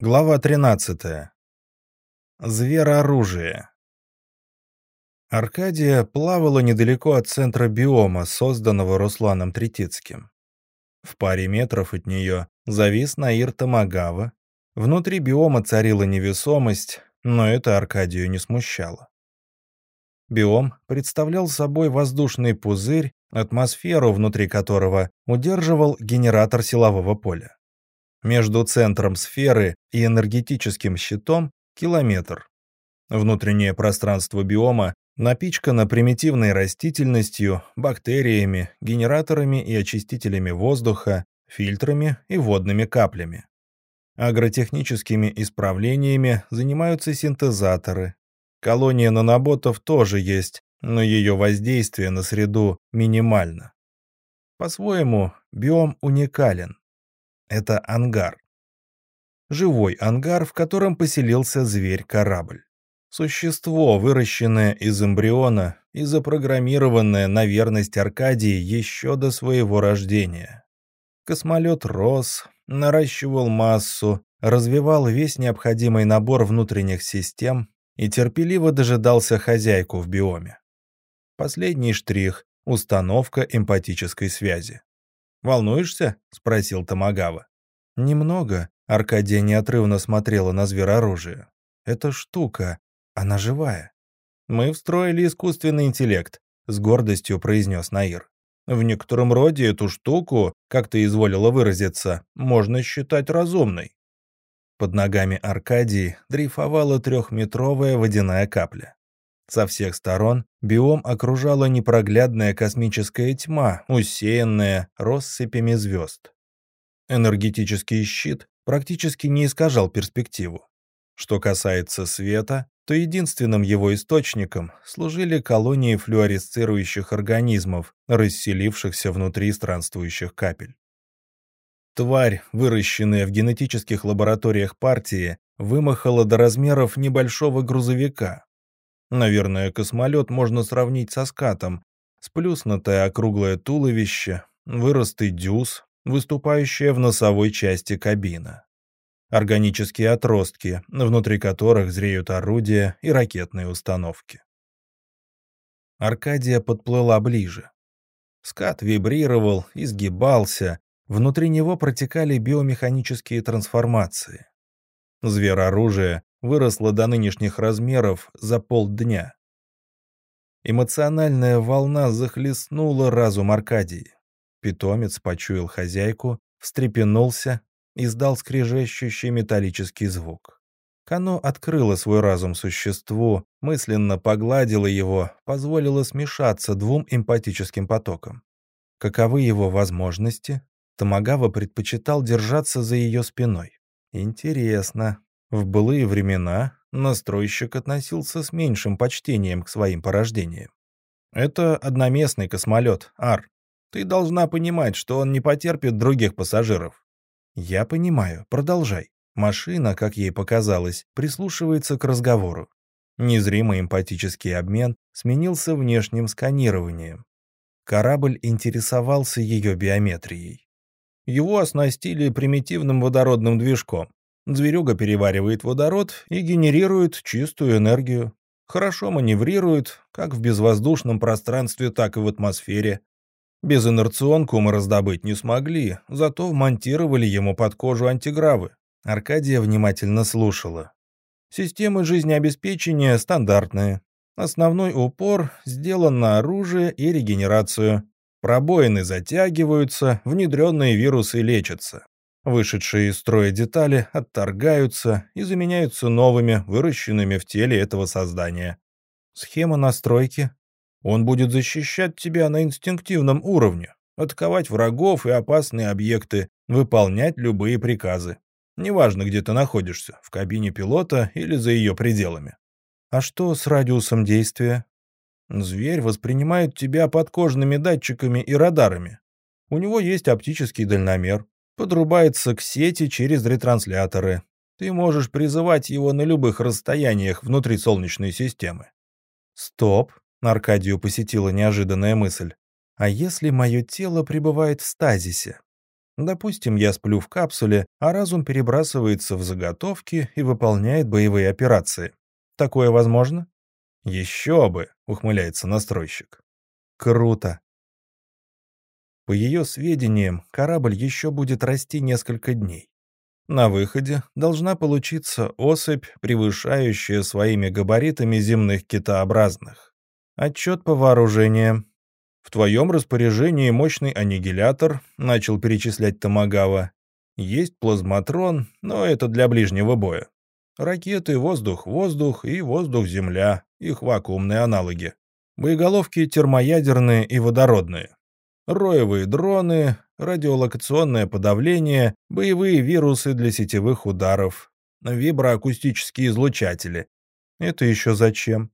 Глава 13. Зверооружие. Аркадия плавала недалеко от центра биома, созданного Русланом Третицким. В паре метров от нее завис Наир Тамагава. Внутри биома царила невесомость, но это Аркадию не смущало. Биом представлял собой воздушный пузырь, атмосферу, внутри которого удерживал генератор силового поля. Между центром сферы и энергетическим щитом – километр. Внутреннее пространство биома напичкано примитивной растительностью, бактериями, генераторами и очистителями воздуха, фильтрами и водными каплями. Агротехническими исправлениями занимаются синтезаторы. Колония наноботов тоже есть, но ее воздействие на среду минимально. По-своему, биом уникален. Это ангар. Живой ангар, в котором поселился зверь-корабль. Существо, выращенное из эмбриона и запрограммированное на верность Аркадии еще до своего рождения. Космолет рос, наращивал массу, развивал весь необходимый набор внутренних систем и терпеливо дожидался хозяйку в биоме. Последний штрих — установка эмпатической связи. «Волнуешься?» — спросил Тамагава. «Немного», — Аркадия неотрывно смотрела на звероружие. «Эта штука, она живая». «Мы встроили искусственный интеллект», — с гордостью произнес Наир. «В некотором роде эту штуку, как ты изволила выразиться, можно считать разумной». Под ногами Аркадии дрейфовала трехметровая водяная капля. Со всех сторон биом окружала непроглядная космическая тьма, усеянная россыпями звезд. Энергетический щит практически не искажал перспективу. Что касается света, то единственным его источником служили колонии флюоресцирующих организмов, расселившихся внутри странствующих капель. Тварь, выращенная в генетических лабораториях партии, вымахала до размеров небольшого грузовика, Наверное, космолет можно сравнить со скатом. Сплюснутое округлое туловище, выросты дюз, выступающая в носовой части кабина. Органические отростки, внутри которых зреют орудия и ракетные установки. Аркадия подплыла ближе. Скат вибрировал, изгибался, внутри него протекали биомеханические трансформации. Звероружие выросла до нынешних размеров за полдня. Эмоциональная волна захлестнула разум Аркадии. Питомец почуял хозяйку, встрепенулся, издал скрежещущий металлический звук. Кано открыло свой разум существу, мысленно погладило его, позволило смешаться двум эмпатическим потокам. Каковы его возможности? Томагава предпочитал держаться за ее спиной. Интересно, в былые времена настройщик относился с меньшим почтением к своим порождениям. Это одноместный космолет, Ар. Ты должна понимать, что он не потерпит других пассажиров. Я понимаю, продолжай. Машина, как ей показалось, прислушивается к разговору. Незримый эмпатический обмен сменился внешним сканированием. Корабль интересовался ее биометрией. Его оснастили примитивным водородным движком. Зверюга переваривает водород и генерирует чистую энергию. Хорошо маневрирует, как в безвоздушном пространстве, так и в атмосфере. Безинерционку мы раздобыть не смогли, зато вмонтировали ему под кожу антигравы. Аркадия внимательно слушала. Системы жизнеобеспечения стандартные. Основной упор сделан на оружие и регенерацию. Пробоины затягиваются, внедренные вирусы лечатся. Вышедшие из строя детали отторгаются и заменяются новыми, выращенными в теле этого создания. Схема настройки. Он будет защищать тебя на инстинктивном уровне, атаковать врагов и опасные объекты, выполнять любые приказы. Неважно, где ты находишься, в кабине пилота или за ее пределами. А что с радиусом действия? Зверь воспринимает тебя подкожными датчиками и радарами. У него есть оптический дальномер, подрубается к сети через ретрансляторы. Ты можешь призывать его на любых расстояниях внутри Солнечной системы. Стоп, Аркадию посетила неожиданная мысль. А если мое тело пребывает в стазисе? Допустим, я сплю в капсуле, а разум перебрасывается в заготовки и выполняет боевые операции. Такое возможно? Еще бы, ухмыляется настройщик. Круто. По ее сведениям, корабль еще будет расти несколько дней. На выходе должна получиться особь, превышающая своими габаритами земных китообразных. Отчет по вооружениям. В твоем распоряжении мощный аннигилятор, начал перечислять Томагава. Есть плазматрон, но это для ближнего боя. Ракеты воздух-воздух и воздух-земля, их вакуумные аналоги. Боеголовки термоядерные и водородные. Роевые дроны, радиолокационное подавление, боевые вирусы для сетевых ударов, виброакустические излучатели. Это еще зачем?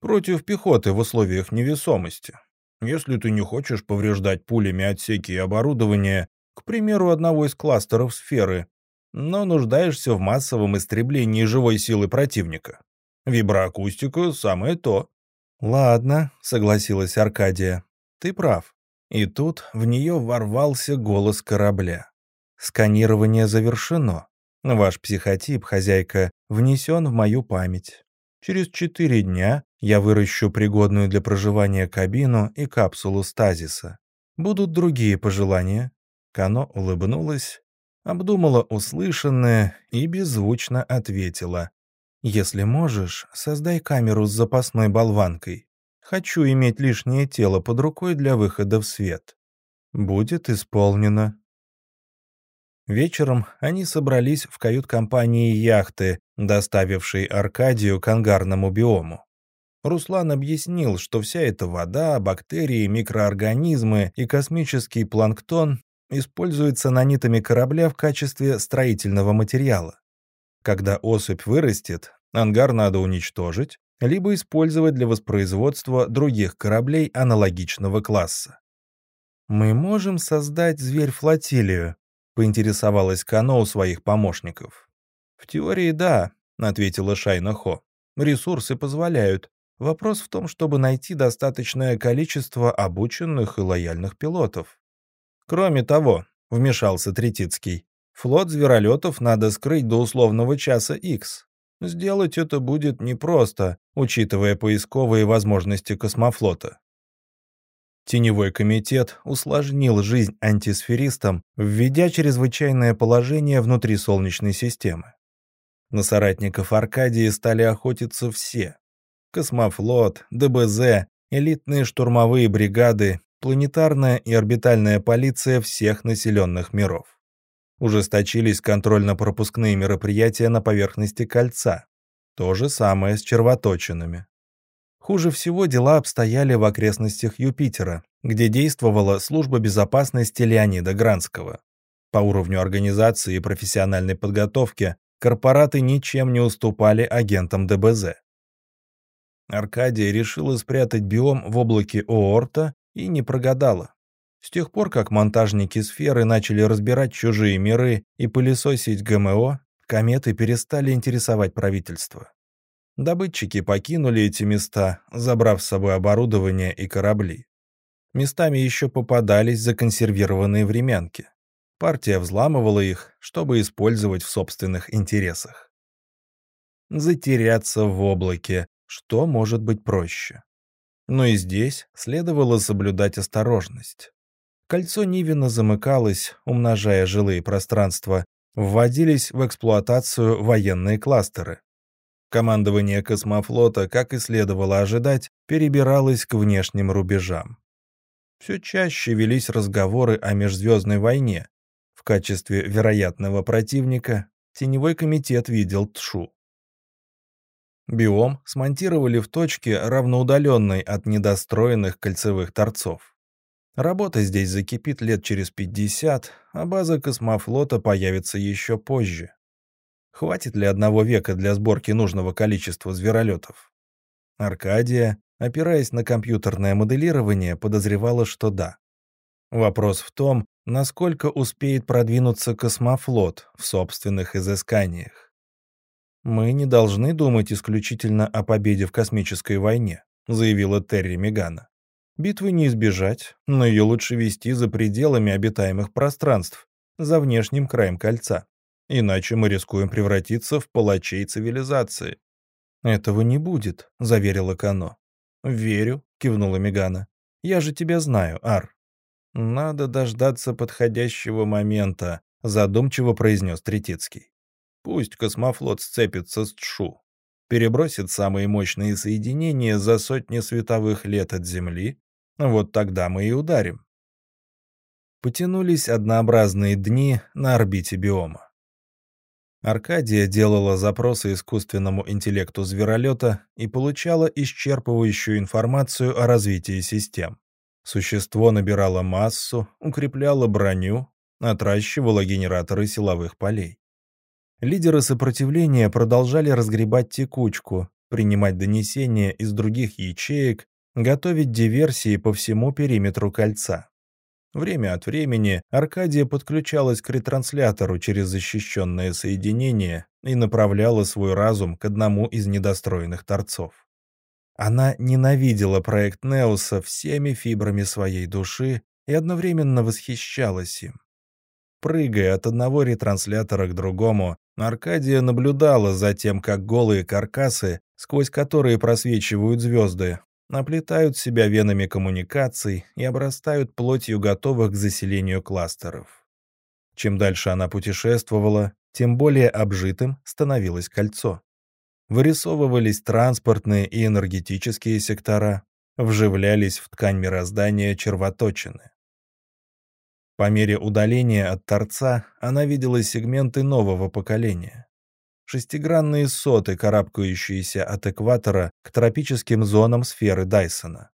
Против пехоты в условиях невесомости. Если ты не хочешь повреждать пулями отсеки и оборудование, к примеру, одного из кластеров сферы, но нуждаешься в массовом истреблении живой силы противника. Виброакустика — самое то. «Ладно», — согласилась Аркадия, — «ты прав». И тут в нее ворвался голос корабля. «Сканирование завершено. Ваш психотип, хозяйка, внесен в мою память. Через четыре дня я выращу пригодную для проживания кабину и капсулу стазиса. Будут другие пожелания?» Кано улыбнулась, обдумала услышанное и беззвучно ответила. «Если можешь, создай камеру с запасной болванкой. Хочу иметь лишнее тело под рукой для выхода в свет. Будет исполнено». Вечером они собрались в кают-компании яхты, доставившей Аркадию к ангарному биому. Руслан объяснил, что вся эта вода, бактерии, микроорганизмы и космический планктон используются нанитами корабля в качестве строительного материала. Когда особь вырастет, ангар надо уничтожить, либо использовать для воспроизводства других кораблей аналогичного класса. «Мы можем создать зверь-флотилию», — поинтересовалась Кано у своих помощников. «В теории да», — ответила Шайна Хо. «Ресурсы позволяют. Вопрос в том, чтобы найти достаточное количество обученных и лояльных пилотов. Кроме того, вмешался Третицкий, флот зверолетов надо скрыть до условного часа X. Сделать это будет непросто, учитывая поисковые возможности космофлота. Теневой комитет усложнил жизнь антисферистам, введя чрезвычайное положение внутри Солнечной системы. На соратников Аркадии стали охотиться все, Космофлот, ДБЗ, элитные штурмовые бригады, планетарная и орбитальная полиция всех населенных миров. Ужесточились контрольно-пропускные мероприятия на поверхности кольца. То же самое с червоточинами. Хуже всего дела обстояли в окрестностях Юпитера, где действовала служба безопасности Леонида Гранского. По уровню организации и профессиональной подготовки корпораты ничем не уступали агентам ДБЗ. Аркадия решила спрятать биом в облаке Оорта и не прогадала. С тех пор, как монтажники сферы начали разбирать чужие миры и пылесосить ГМО, кометы перестали интересовать правительство. Добытчики покинули эти места, забрав с собой оборудование и корабли. Местами еще попадались законсервированные времянки. Партия взламывала их, чтобы использовать в собственных интересах. Затеряться в облаке, что может быть проще? Но и здесь следовало соблюдать осторожность. Кольцо Нивина замыкалось, умножая жилые пространства, вводились в эксплуатацию военные кластеры. Командование космофлота, как и следовало ожидать, перебиралось к внешним рубежам. Все чаще велись разговоры о межзвездной войне. В качестве вероятного противника Теневой комитет видел Тшу. Биом смонтировали в точке, равноудаленной от недостроенных кольцевых торцов. Работа здесь закипит лет через 50, а база космофлота появится еще позже. Хватит ли одного века для сборки нужного количества зверолетов? Аркадия, опираясь на компьютерное моделирование, подозревала, что да. Вопрос в том, насколько успеет продвинуться космофлот в собственных изысканиях. «Мы не должны думать исключительно о победе в космической войне», заявила Терри Мегана. «Битвы не избежать, но ее лучше вести за пределами обитаемых пространств, за внешним краем кольца. Иначе мы рискуем превратиться в палачей цивилизации. «Этого не будет», — заверила Кано. «Верю», — кивнула Мегана. «Я же тебя знаю, Ар». «Надо дождаться подходящего момента», — задумчиво произнес Третицкий. «Пусть космофлот сцепится с Тшу, перебросит самые мощные соединения за сотни световых лет от Земли, вот тогда мы и ударим». Потянулись однообразные дни на орбите биома. Аркадия делала запросы искусственному интеллекту зверолета и получала исчерпывающую информацию о развитии систем. Существо набирало массу, укрепляло броню, отращивало генераторы силовых полей. Лидеры сопротивления продолжали разгребать текучку, принимать донесения из других ячеек, готовить диверсии по всему периметру кольца. Время от времени Аркадия подключалась к ретранслятору через защищенное соединение и направляла свой разум к одному из недостроенных торцов. Она ненавидела проект Неоса всеми фибрами своей души и одновременно восхищалась им. Прыгая от одного ретранслятора к другому, Аркадия наблюдала за тем, как голые каркасы, сквозь которые просвечивают звезды, оплетают себя венами коммуникаций и обрастают плотью готовых к заселению кластеров. Чем дальше она путешествовала, тем более обжитым становилось кольцо. Вырисовывались транспортные и энергетические сектора, вживлялись в ткань мироздания червоточины. По мере удаления от торца она видела сегменты нового поколения шестигранные соты, карабкающиеся от экватора к тропическим зонам сферы Дайсона.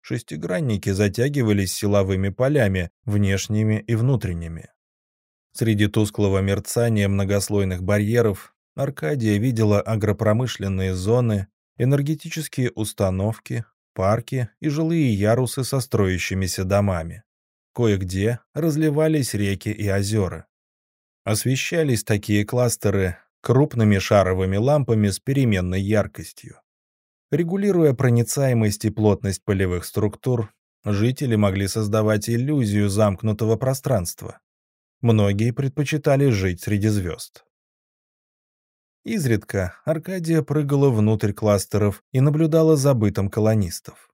Шестигранники затягивались силовыми полями, внешними и внутренними. Среди тусклого мерцания многослойных барьеров Аркадия видела агропромышленные зоны, энергетические установки, парки и жилые ярусы со строящимися домами. Кое-где разливались реки и озера. Освещались такие кластеры крупными шаровыми лампами с переменной яркостью. Регулируя проницаемость и плотность полевых структур, жители могли создавать иллюзию замкнутого пространства. Многие предпочитали жить среди звезд. Изредка Аркадия прыгала внутрь кластеров и наблюдала за бытом колонистов.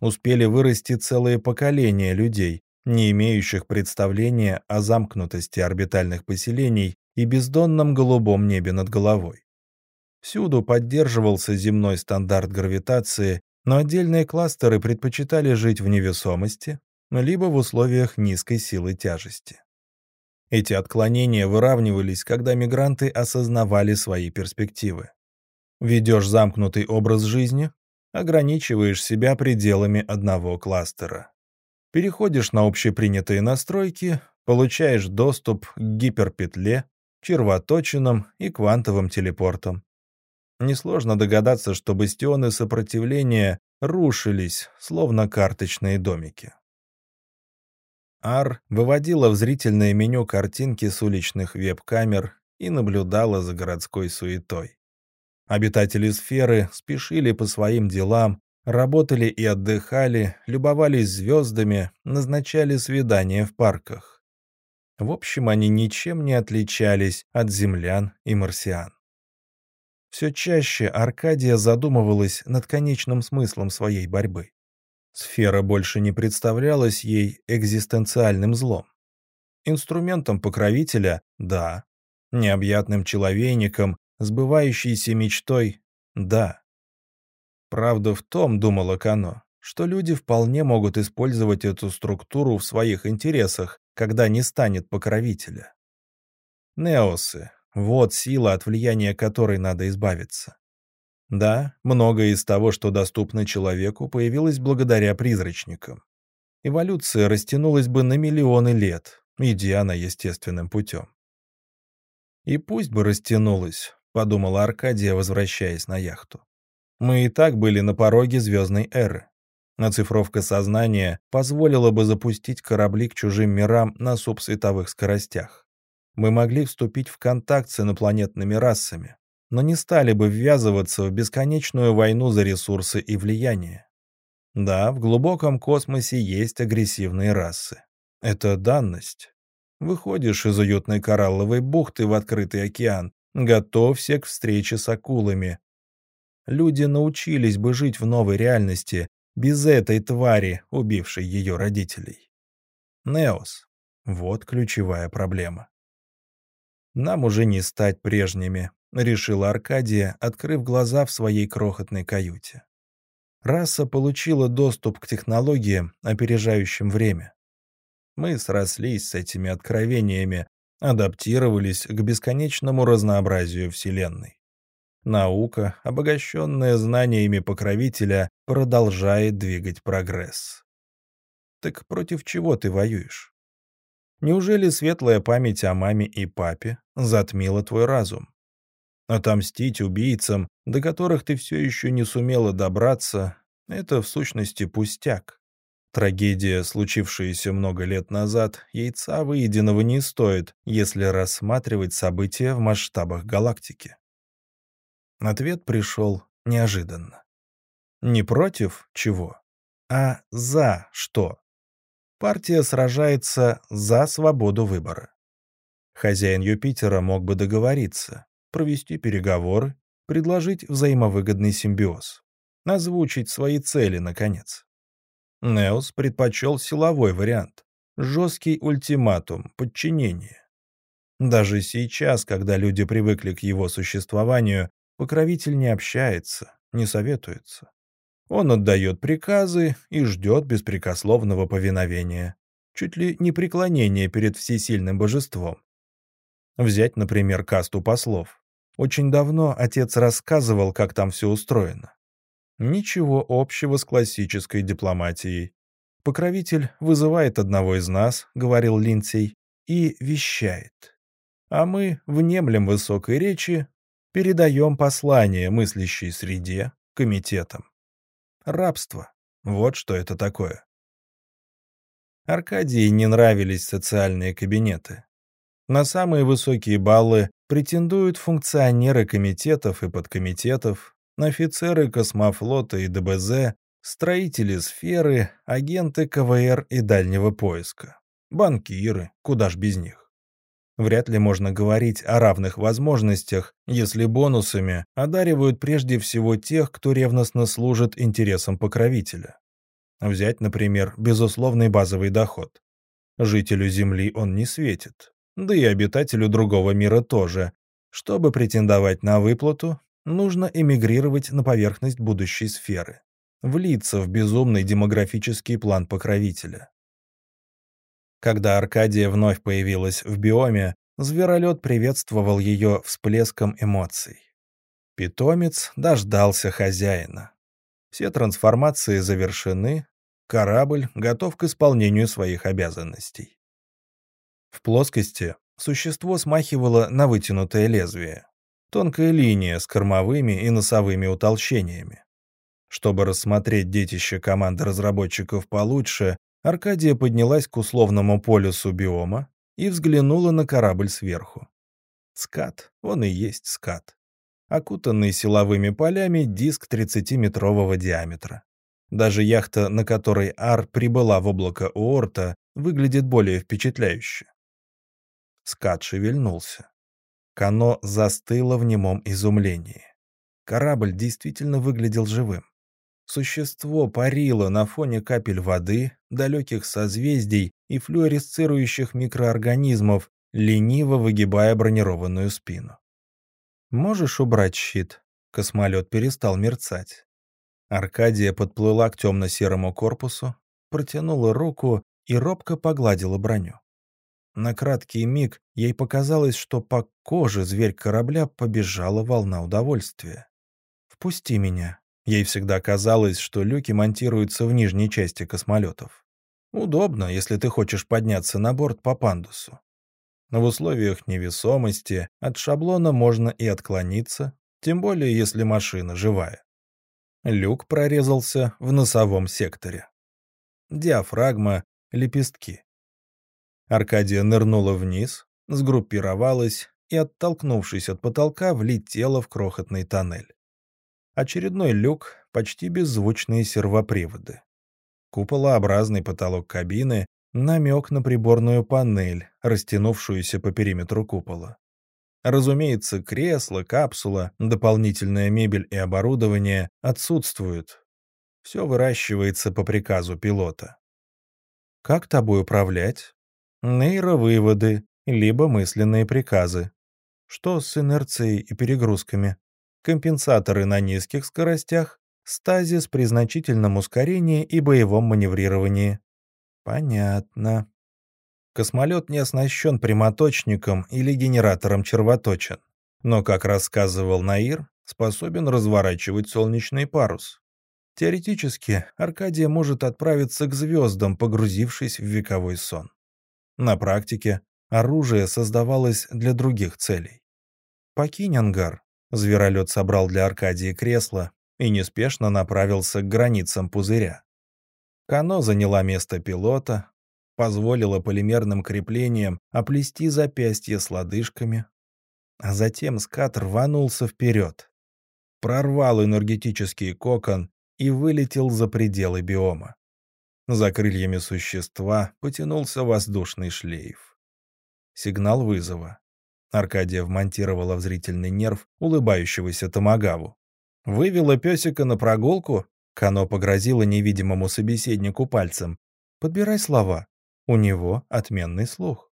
Успели вырасти целые поколения людей, не имеющих представления о замкнутости орбитальных поселений и бездонном голубом небе над головой. Всюду поддерживался земной стандарт гравитации, но отдельные кластеры предпочитали жить в невесомости, либо в условиях низкой силы тяжести. Эти отклонения выравнивались, когда мигранты осознавали свои перспективы. Ведешь замкнутый образ жизни, ограничиваешь себя пределами одного кластера. Переходишь на общепринятые настройки, получаешь доступ к гиперпетле, червоточинам и квантовым телепортом. Несложно догадаться, что бастионы сопротивления рушились, словно карточные домики. Ар выводила в зрительное меню картинки с уличных веб-камер и наблюдала за городской суетой. Обитатели сферы спешили по своим делам, работали и отдыхали, любовались звездами, назначали свидания в парках. В общем, они ничем не отличались от землян и марсиан. Все чаще Аркадия задумывалась над конечным смыслом своей борьбы. Сфера больше не представлялась ей экзистенциальным злом. Инструментом покровителя — да. Необъятным человейником, сбывающейся мечтой — да. Правда в том, думала Кано, что люди вполне могут использовать эту структуру в своих интересах, когда не станет покровителя. Неосы — вот сила, от влияния которой надо избавиться. Да, многое из того, что доступно человеку, появилось благодаря призрачникам. Эволюция растянулась бы на миллионы лет, идя она естественным путем. «И пусть бы растянулась», — подумала Аркадия, возвращаясь на яхту. «Мы и так были на пороге звездной эры. Оцифровка сознания позволила бы запустить корабли к чужим мирам на субсветовых скоростях. Мы могли вступить в контакт с инопланетными расами, но не стали бы ввязываться в бесконечную войну за ресурсы и влияние. Да, в глубоком космосе есть агрессивные расы. Это данность. Выходишь из уютной коралловой бухты в открытый океан, готовься к встрече с акулами. Люди научились бы жить в новой реальности, без этой твари, убившей ее родителей. Неос. Вот ключевая проблема. «Нам уже не стать прежними», — решила Аркадия, открыв глаза в своей крохотной каюте. Раса получила доступ к технологиям, опережающим время. Мы срослись с этими откровениями, адаптировались к бесконечному разнообразию Вселенной. Наука, обогащенная знаниями покровителя, продолжает двигать прогресс. Так против чего ты воюешь? Неужели светлая память о маме и папе затмила твой разум? Отомстить убийцам, до которых ты все еще не сумела добраться, это в сущности пустяк. Трагедия, случившаяся много лет назад, яйца выеденного не стоит, если рассматривать события в масштабах галактики. Ответ пришел неожиданно. Не против чего, а за что. Партия сражается за свободу выбора. Хозяин Юпитера мог бы договориться, провести переговоры, предложить взаимовыгодный симбиоз, озвучить свои цели, наконец. Неос предпочел силовой вариант, жесткий ультиматум, подчинение. Даже сейчас, когда люди привыкли к его существованию, Покровитель не общается, не советуется. Он отдает приказы и ждет беспрекословного повиновения, чуть ли не преклонения перед всесильным божеством. Взять, например, касту послов. Очень давно отец рассказывал, как там все устроено. Ничего общего с классической дипломатией. Покровитель вызывает одного из нас, говорил Линдсей, и вещает. А мы внемлем высокой речи, Передаем послание мыслящей среде, комитетам. Рабство. Вот что это такое. Аркадии не нравились социальные кабинеты. На самые высокие баллы претендуют функционеры комитетов и подкомитетов, офицеры космофлота и ДБЗ, строители сферы, агенты КВР и дальнего поиска, банкиры, куда ж без них. Вряд ли можно говорить о равных возможностях, если бонусами одаривают прежде всего тех, кто ревностно служит интересам покровителя. Взять, например, безусловный базовый доход. Жителю Земли он не светит, да и обитателю другого мира тоже. Чтобы претендовать на выплату, нужно эмигрировать на поверхность будущей сферы, влиться в безумный демографический план покровителя. Когда Аркадия вновь появилась в биоме, зверолет приветствовал ее всплеском эмоций. Питомец дождался хозяина. Все трансформации завершены, корабль готов к исполнению своих обязанностей. В плоскости существо смахивало на вытянутое лезвие. Тонкая линия с кормовыми и носовыми утолщениями. Чтобы рассмотреть детище команды разработчиков получше, Аркадия поднялась к условному полюсу биома и взглянула на корабль сверху. Скат, он и есть скат. Окутанный силовыми полями диск 30-метрового диаметра. Даже яхта, на которой Ар прибыла в облако Уорта, выглядит более впечатляюще. Скат шевельнулся. Кано застыло в немом изумлении. Корабль действительно выглядел живым. Существо парило на фоне капель воды, далеких созвездий и флуоресцирующих микроорганизмов, лениво выгибая бронированную спину. «Можешь убрать щит?» Космолет перестал мерцать. Аркадия подплыла к темно-серому корпусу, протянула руку и робко погладила броню. На краткий миг ей показалось, что по коже зверь корабля побежала волна удовольствия. «Впусти меня», Ей всегда казалось, что люки монтируются в нижней части космолетов. Удобно, если ты хочешь подняться на борт по пандусу. Но в условиях невесомости от шаблона можно и отклониться, тем более если машина живая. Люк прорезался в носовом секторе. Диафрагма, лепестки. Аркадия нырнула вниз, сгруппировалась и, оттолкнувшись от потолка, влетела в крохотный тоннель. Очередной люк, почти беззвучные сервоприводы. Куполообразный потолок кабины, намек на приборную панель, растянувшуюся по периметру купола. Разумеется, кресло, капсула, дополнительная мебель и оборудование отсутствуют. Все выращивается по приказу пилота. Как тобой управлять? Нейровыводы, либо мысленные приказы. Что с инерцией и перегрузками? Компенсаторы на низких скоростях, стазис при значительном ускорении и боевом маневрировании. Понятно. Космолет не оснащен прямоточником или генератором червоточин, но, как рассказывал Наир, способен разворачивать солнечный парус. Теоретически, Аркадия может отправиться к звездам, погрузившись в вековой сон. На практике оружие создавалось для других целей. «Покинь ангар», — зверолет собрал для Аркадии кресло и неспешно направился к границам пузыря. Кано заняла место пилота, позволила полимерным креплениям оплести запястье с лодыжками, а затем скат рванулся вперед, прорвал энергетический кокон и вылетел за пределы биома. За крыльями существа потянулся воздушный шлейф. Сигнал вызова. Аркадия вмонтировала в зрительный нерв улыбающегося Томагаву. Вывела песика на прогулку? Кано погрозила невидимому собеседнику пальцем. Подбирай слова. У него отменный слух.